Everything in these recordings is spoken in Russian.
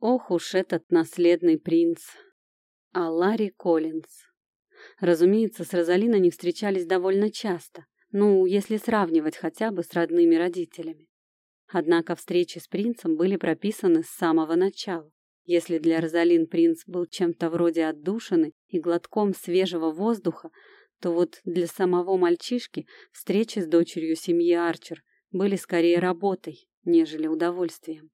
Ох уж этот наследный принц. А Ларри Коллинз. Разумеется, с Розалиной они встречались довольно часто, ну, если сравнивать хотя бы с родными родителями. Однако встречи с принцем были прописаны с самого начала. Если для Розалин принц был чем-то вроде отдушины и глотком свежего воздуха, то вот для самого мальчишки встречи с дочерью семьи Арчер были скорее работой, нежели удовольствием.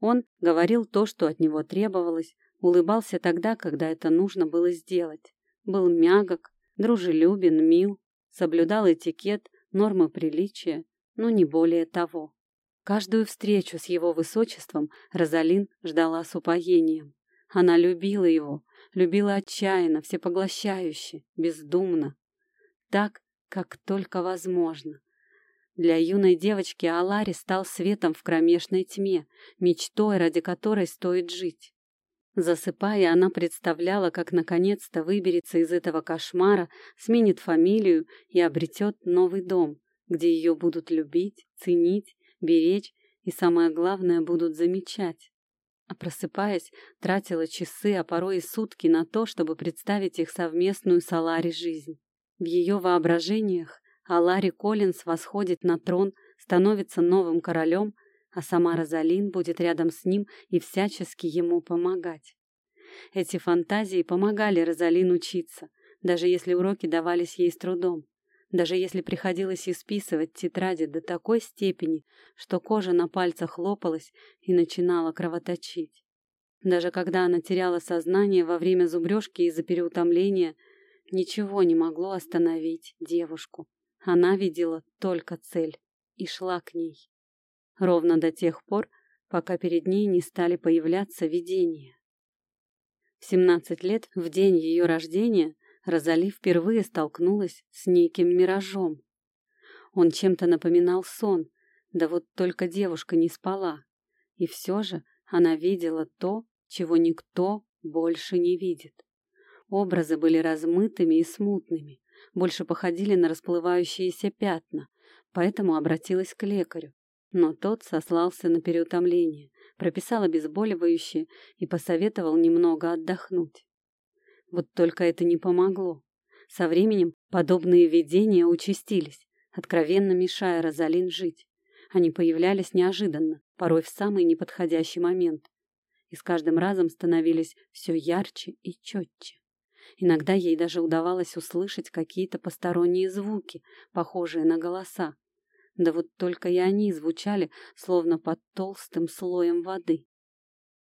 Он говорил то, что от него требовалось, улыбался тогда, когда это нужно было сделать. Был мягок, дружелюбен, мил, соблюдал этикет, нормы приличия, но не более того. Каждую встречу с его высочеством Розалин ждала с упоением. Она любила его, любила отчаянно, всепоглощающе, бездумно. Так, как только возможно. Для юной девочки Алари стал светом в кромешной тьме, мечтой, ради которой стоит жить. Засыпая, она представляла, как наконец-то выберется из этого кошмара, сменит фамилию и обретет новый дом, где ее будут любить, ценить беречь и, самое главное, будут замечать. А просыпаясь, тратила часы, а порой и сутки на то, чтобы представить их совместную с Алари жизнь. В ее воображениях Алари Коллинс восходит на трон, становится новым королем, а сама Розалин будет рядом с ним и всячески ему помогать. Эти фантазии помогали Розалин учиться, даже если уроки давались ей с трудом даже если приходилось исписывать тетради до такой степени, что кожа на пальцах лопалась и начинала кровоточить. Даже когда она теряла сознание во время зубрежки из-за переутомления, ничего не могло остановить девушку. Она видела только цель и шла к ней. Ровно до тех пор, пока перед ней не стали появляться видения. В 17 лет, в день ее рождения, Розали впервые столкнулась с неким миражом. Он чем-то напоминал сон, да вот только девушка не спала. И все же она видела то, чего никто больше не видит. Образы были размытыми и смутными, больше походили на расплывающиеся пятна, поэтому обратилась к лекарю. Но тот сослался на переутомление, прописал обезболивающее и посоветовал немного отдохнуть. Вот только это не помогло. Со временем подобные видения участились, откровенно мешая Розалин жить. Они появлялись неожиданно, порой в самый неподходящий момент. И с каждым разом становились все ярче и четче. Иногда ей даже удавалось услышать какие-то посторонние звуки, похожие на голоса. Да вот только и они звучали, словно под толстым слоем воды.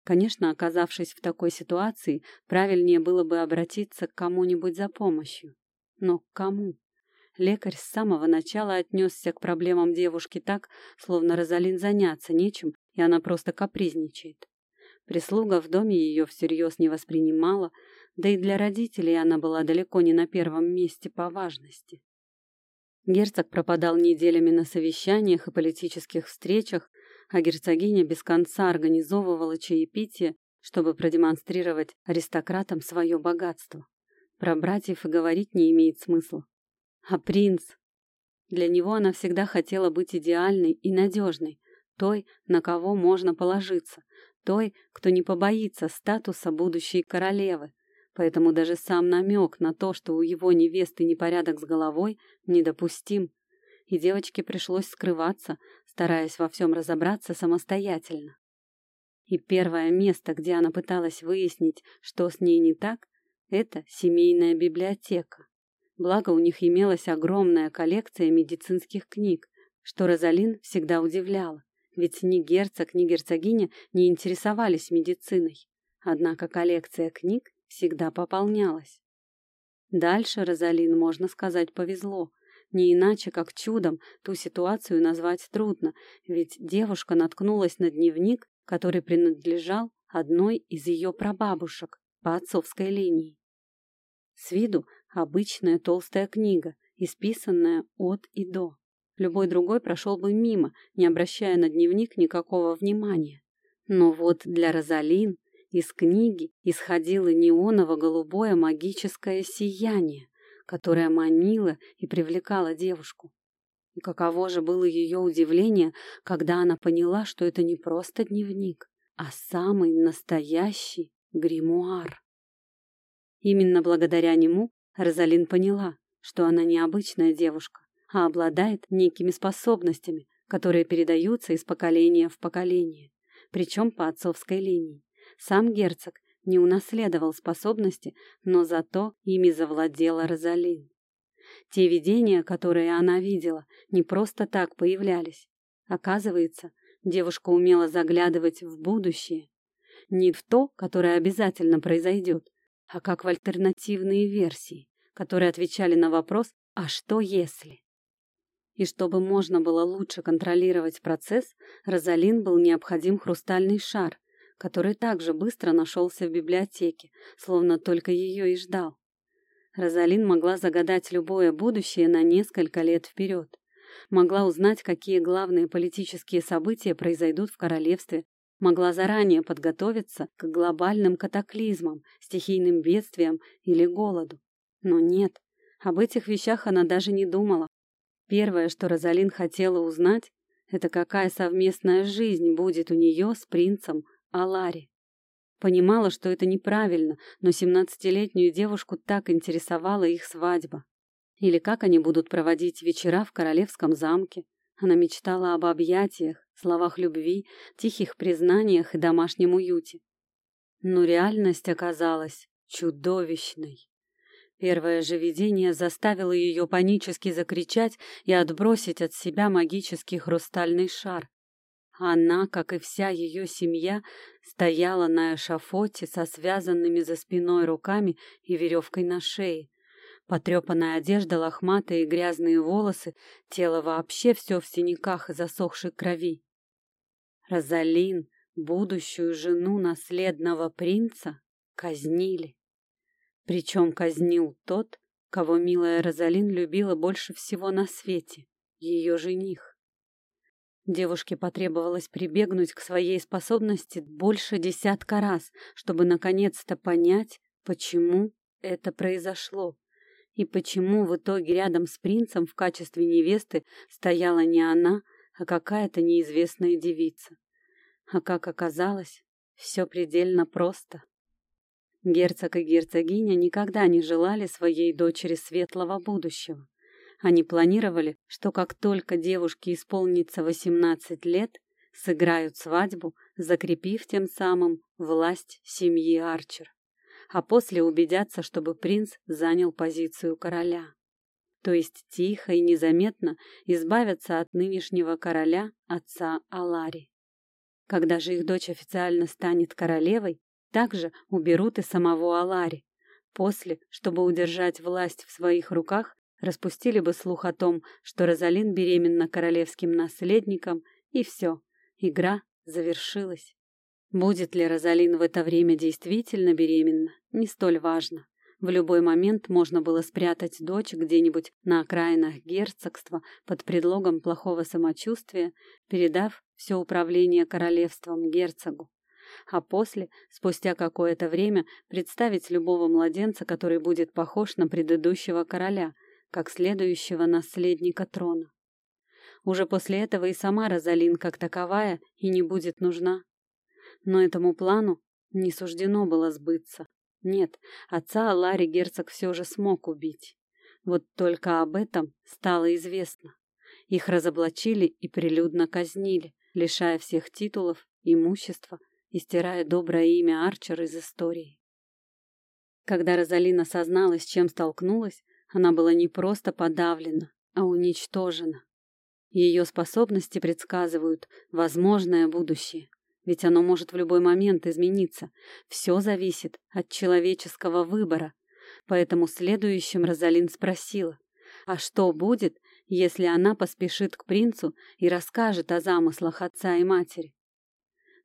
Конечно, оказавшись в такой ситуации, правильнее было бы обратиться к кому-нибудь за помощью. Но к кому? Лекарь с самого начала отнесся к проблемам девушки так, словно Розалин заняться нечем, и она просто капризничает. Прислуга в доме ее всерьез не воспринимала, да и для родителей она была далеко не на первом месте по важности. Герцог пропадал неделями на совещаниях и политических встречах, а герцогиня без конца организовывала чаепитие, чтобы продемонстрировать аристократам свое богатство. Про братьев и говорить не имеет смысла. А принц? Для него она всегда хотела быть идеальной и надежной, той, на кого можно положиться, той, кто не побоится статуса будущей королевы. Поэтому даже сам намек на то, что у его невесты непорядок с головой, недопустим. И девочке пришлось скрываться, стараясь во всем разобраться самостоятельно. И первое место, где она пыталась выяснить, что с ней не так, это семейная библиотека. Благо у них имелась огромная коллекция медицинских книг, что Розалин всегда удивляла, ведь ни герцог, ни герцогиня не интересовались медициной. Однако коллекция книг всегда пополнялась. Дальше Розалин, можно сказать, повезло. Не иначе, как чудом, ту ситуацию назвать трудно, ведь девушка наткнулась на дневник, который принадлежал одной из ее прабабушек по отцовской линии. С виду обычная толстая книга, исписанная от и до. Любой другой прошел бы мимо, не обращая на дневник никакого внимания. Но вот для Розалин из книги исходило неоново-голубое магическое сияние, которая манила и привлекала девушку. И каково же было ее удивление, когда она поняла, что это не просто дневник, а самый настоящий гримуар. Именно благодаря нему Розалин поняла, что она не обычная девушка, а обладает некими способностями, которые передаются из поколения в поколение, причем по отцовской линии. Сам герцог не унаследовал способности, но зато ими завладела Розалин. Те видения, которые она видела, не просто так появлялись. Оказывается, девушка умела заглядывать в будущее. Не в то, которое обязательно произойдет, а как в альтернативные версии, которые отвечали на вопрос «А что если?». И чтобы можно было лучше контролировать процесс, Розалин был необходим хрустальный шар, который также быстро нашелся в библиотеке, словно только ее и ждал. Розалин могла загадать любое будущее на несколько лет вперед. Могла узнать, какие главные политические события произойдут в королевстве, могла заранее подготовиться к глобальным катаклизмам, стихийным бедствиям или голоду. Но нет, об этих вещах она даже не думала. Первое, что Розалин хотела узнать, это какая совместная жизнь будет у нее с принцем Алари. Понимала, что это неправильно, но семнадцатилетнюю девушку так интересовала их свадьба. Или как они будут проводить вечера в королевском замке. Она мечтала об объятиях, словах любви, тихих признаниях и домашнем уюте. Но реальность оказалась чудовищной. Первое же видение заставило ее панически закричать и отбросить от себя магический хрустальный шар. Она, как и вся ее семья, стояла на эшафоте со связанными за спиной руками и веревкой на шее. Потрепанная одежда, лохматые грязные волосы, тело вообще все в синяках и засохшей крови. Розалин, будущую жену наследного принца, казнили. Причем казнил тот, кого милая Розалин любила больше всего на свете, ее жених. Девушке потребовалось прибегнуть к своей способности больше десятка раз, чтобы наконец-то понять, почему это произошло. И почему в итоге рядом с принцем в качестве невесты стояла не она, а какая-то неизвестная девица. А как оказалось, все предельно просто. Герцог и герцогиня никогда не желали своей дочери светлого будущего. Они планировали, что как только девушке исполнится 18 лет, сыграют свадьбу, закрепив тем самым власть семьи Арчер, а после убедятся, чтобы принц занял позицию короля. То есть тихо и незаметно избавятся от нынешнего короля, отца Алари. Когда же их дочь официально станет королевой, также уберут и самого Алари. После, чтобы удержать власть в своих руках, распустили бы слух о том, что Розалин беременна королевским наследником, и все, игра завершилась. Будет ли Розалин в это время действительно беременна, не столь важно. В любой момент можно было спрятать дочь где-нибудь на окраинах герцогства под предлогом плохого самочувствия, передав все управление королевством герцогу. А после, спустя какое-то время, представить любого младенца, который будет похож на предыдущего короля – как следующего наследника трона. Уже после этого и сама Розалин как таковая и не будет нужна. Но этому плану не суждено было сбыться. Нет, отца Ларри герцог все же смог убить. Вот только об этом стало известно. Их разоблачили и прилюдно казнили, лишая всех титулов, имущества и стирая доброе имя Арчер из истории. Когда Розалина созналась, чем столкнулась, она была не просто подавлена, а уничтожена. Ее способности предсказывают возможное будущее, ведь оно может в любой момент измениться. Все зависит от человеческого выбора. Поэтому следующим Розалин спросила, а что будет, если она поспешит к принцу и расскажет о замыслах отца и матери?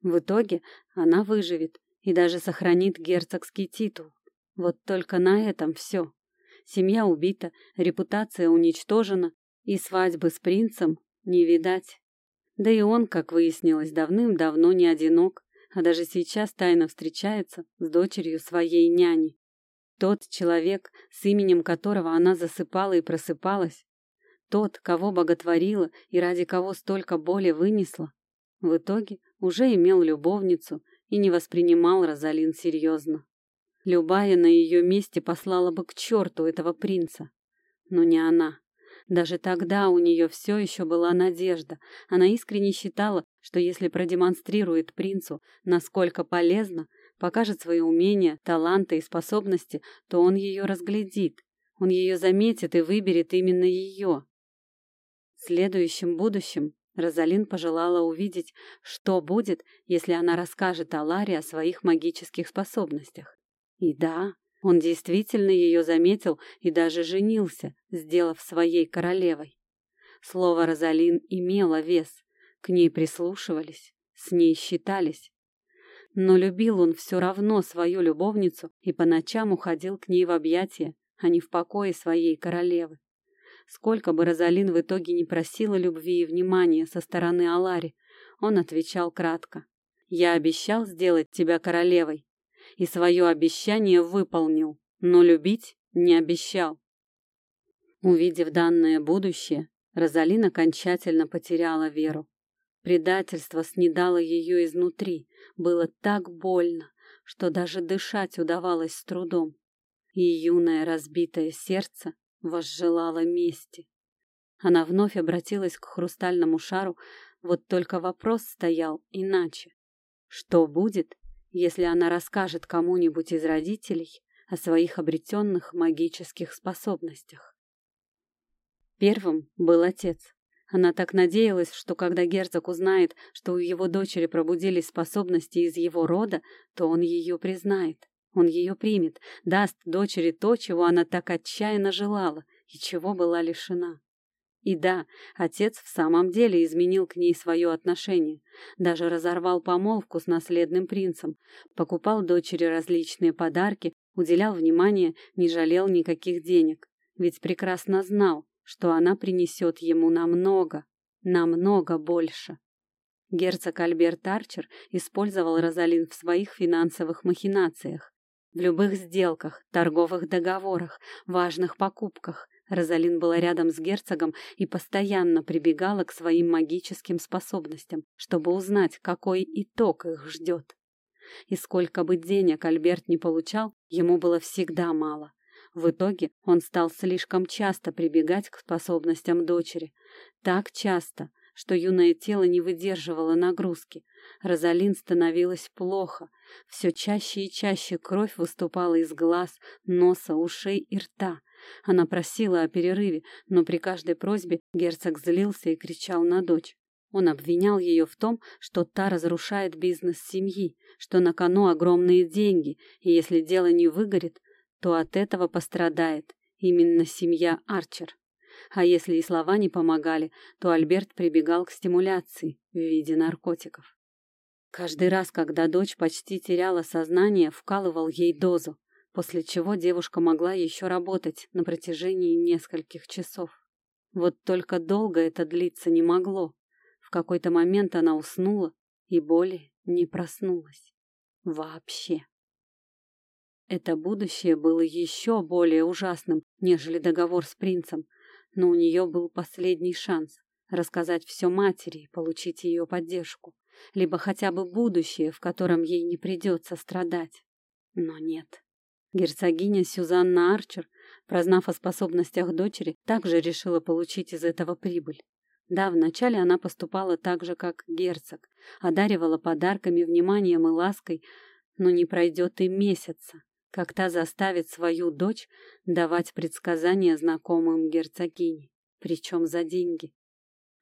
В итоге она выживет и даже сохранит герцогский титул. Вот только на этом все. Семья убита, репутация уничтожена, и свадьбы с принцем не видать. Да и он, как выяснилось, давным-давно не одинок, а даже сейчас тайно встречается с дочерью своей няни. Тот человек, с именем которого она засыпала и просыпалась, тот, кого боготворила и ради кого столько боли вынесла, в итоге уже имел любовницу и не воспринимал Розалин серьезно. Любая на ее месте послала бы к черту этого принца. Но не она. Даже тогда у нее все еще была надежда. Она искренне считала, что если продемонстрирует принцу, насколько полезно, покажет свои умения, таланты и способности, то он ее разглядит. Он ее заметит и выберет именно ее. В следующем будущем Розалин пожелала увидеть, что будет, если она расскажет Аларе о своих магических способностях. И да, он действительно ее заметил и даже женился, сделав своей королевой. Слово Розалин имело вес, к ней прислушивались, с ней считались. Но любил он все равно свою любовницу и по ночам уходил к ней в объятия, а не в покое своей королевы. Сколько бы Розалин в итоге не просила любви и внимания со стороны Алари, он отвечал кратко. «Я обещал сделать тебя королевой, и свое обещание выполнил, но любить не обещал». Увидев данное будущее, Розалин окончательно потеряла веру. Предательство снедало ее изнутри, было так больно, что даже дышать удавалось с трудом. И юное разбитое сердце возжелала мести. Она вновь обратилась к хрустальному шару, вот только вопрос стоял иначе. Что будет, если она расскажет кому-нибудь из родителей о своих обретенных магических способностях? Первым был отец. Она так надеялась, что когда герцог узнает, что у его дочери пробудились способности из его рода, то он ее признает. Он ее примет, даст дочери то, чего она так отчаянно желала и чего была лишена. И да, отец в самом деле изменил к ней свое отношение, даже разорвал помолвку с наследным принцем, покупал дочери различные подарки, уделял внимание, не жалел никаких денег, ведь прекрасно знал, что она принесет ему намного, намного больше. Герцог Альберт Арчер использовал Розалин в своих финансовых махинациях, любых сделках, торговых договорах, важных покупках Розалин была рядом с герцогом и постоянно прибегала к своим магическим способностям, чтобы узнать, какой итог их ждет. И сколько бы денег Альберт не получал, ему было всегда мало. В итоге он стал слишком часто прибегать к способностям дочери. Так часто, что юное тело не выдерживало нагрузки. Розалин становилось плохо. Все чаще и чаще кровь выступала из глаз, носа, ушей и рта. Она просила о перерыве, но при каждой просьбе герцог злился и кричал на дочь. Он обвинял ее в том, что та разрушает бизнес семьи, что на кону огромные деньги, и если дело не выгорит, то от этого пострадает именно семья Арчер. А если и слова не помогали, то Альберт прибегал к стимуляции в виде наркотиков. Каждый раз, когда дочь почти теряла сознание, вкалывал ей дозу, после чего девушка могла еще работать на протяжении нескольких часов. Вот только долго это длиться не могло. В какой-то момент она уснула и более не проснулась. Вообще. Это будущее было еще более ужасным, нежели договор с принцем, но у нее был последний шанс рассказать все матери и получить ее поддержку, либо хотя бы будущее, в котором ей не придется страдать. Но нет. Герцогиня Сюзанна Арчер, прознав о способностях дочери, также решила получить из этого прибыль. Да, вначале она поступала так же, как герцог, одаривала подарками, вниманием и лаской, но не пройдет и месяца, как та заставит свою дочь давать предсказания знакомым герцогине, причем за деньги.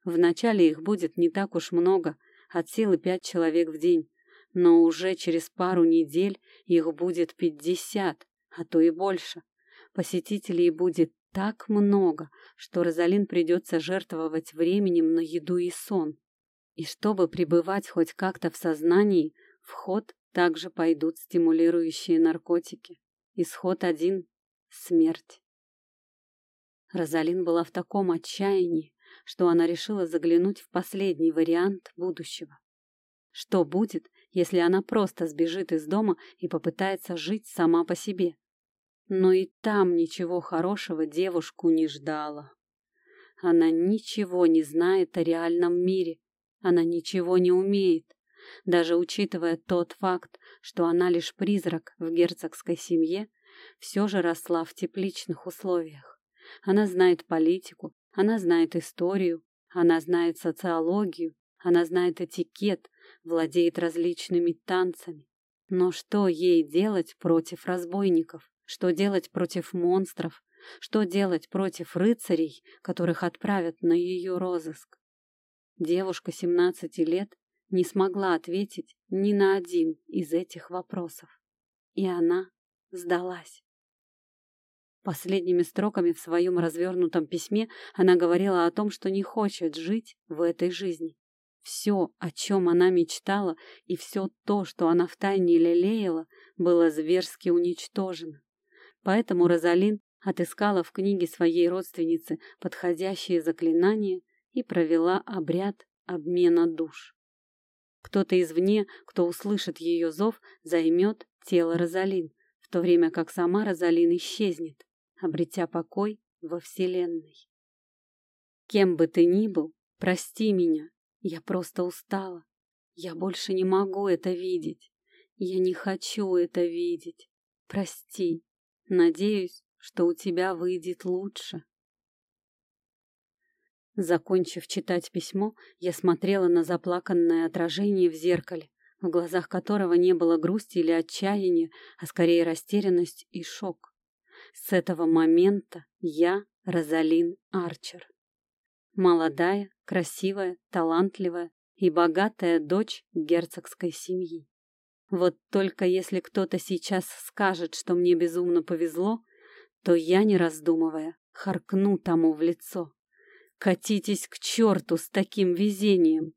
Вначале их будет не так уж много, от силы пять человек в день, но уже через пару недель их будет пятьдесят, а то и больше. Посетителей будет так много, что Розалин придется жертвовать временем на еду и сон. И чтобы пребывать хоть как-то в сознании, в ход также пойдут стимулирующие наркотики. Исход один — смерть. Розалин была в таком отчаянии, что она решила заглянуть в последний вариант будущего. Что будет, если она просто сбежит из дома и попытается жить сама по себе? Но и там ничего хорошего девушку не ждала. Она ничего не знает о реальном мире. Она ничего не умеет. Даже учитывая тот факт, что она лишь призрак в герцогской семье, все же росла в тепличных условиях. Она знает политику, она знает историю, она знает социологию, она знает этикет, владеет различными танцами. Но что ей делать против разбойников? Что делать против монстров? Что делать против рыцарей, которых отправят на ее розыск? Девушка 17 лет не смогла ответить ни на один из этих вопросов. И она сдалась. Последними строками в своем развернутом письме она говорила о том, что не хочет жить в этой жизни. Все, о чем она мечтала, и все то, что она втайне лелеяла, было зверски уничтожено. Поэтому Розалин отыскала в книге своей родственницы подходящие заклинания и провела обряд обмена душ. Кто-то извне, кто услышит ее зов, займет тело Розалин, в то время как сама Розалин исчезнет, обретя покой во Вселенной. Кем бы ты ни был, прости меня, я просто устала. Я больше не могу это видеть. Я не хочу это видеть. Прости. Надеюсь, что у тебя выйдет лучше. Закончив читать письмо, я смотрела на заплаканное отражение в зеркале, в глазах которого не было грусти или отчаяния, а скорее растерянность и шок. С этого момента я Розалин Арчер. Молодая, красивая, талантливая и богатая дочь герцогской семьи. Вот только если кто-то сейчас скажет, что мне безумно повезло, то я, не раздумывая, харкну тому в лицо. Катитесь к черту с таким везением.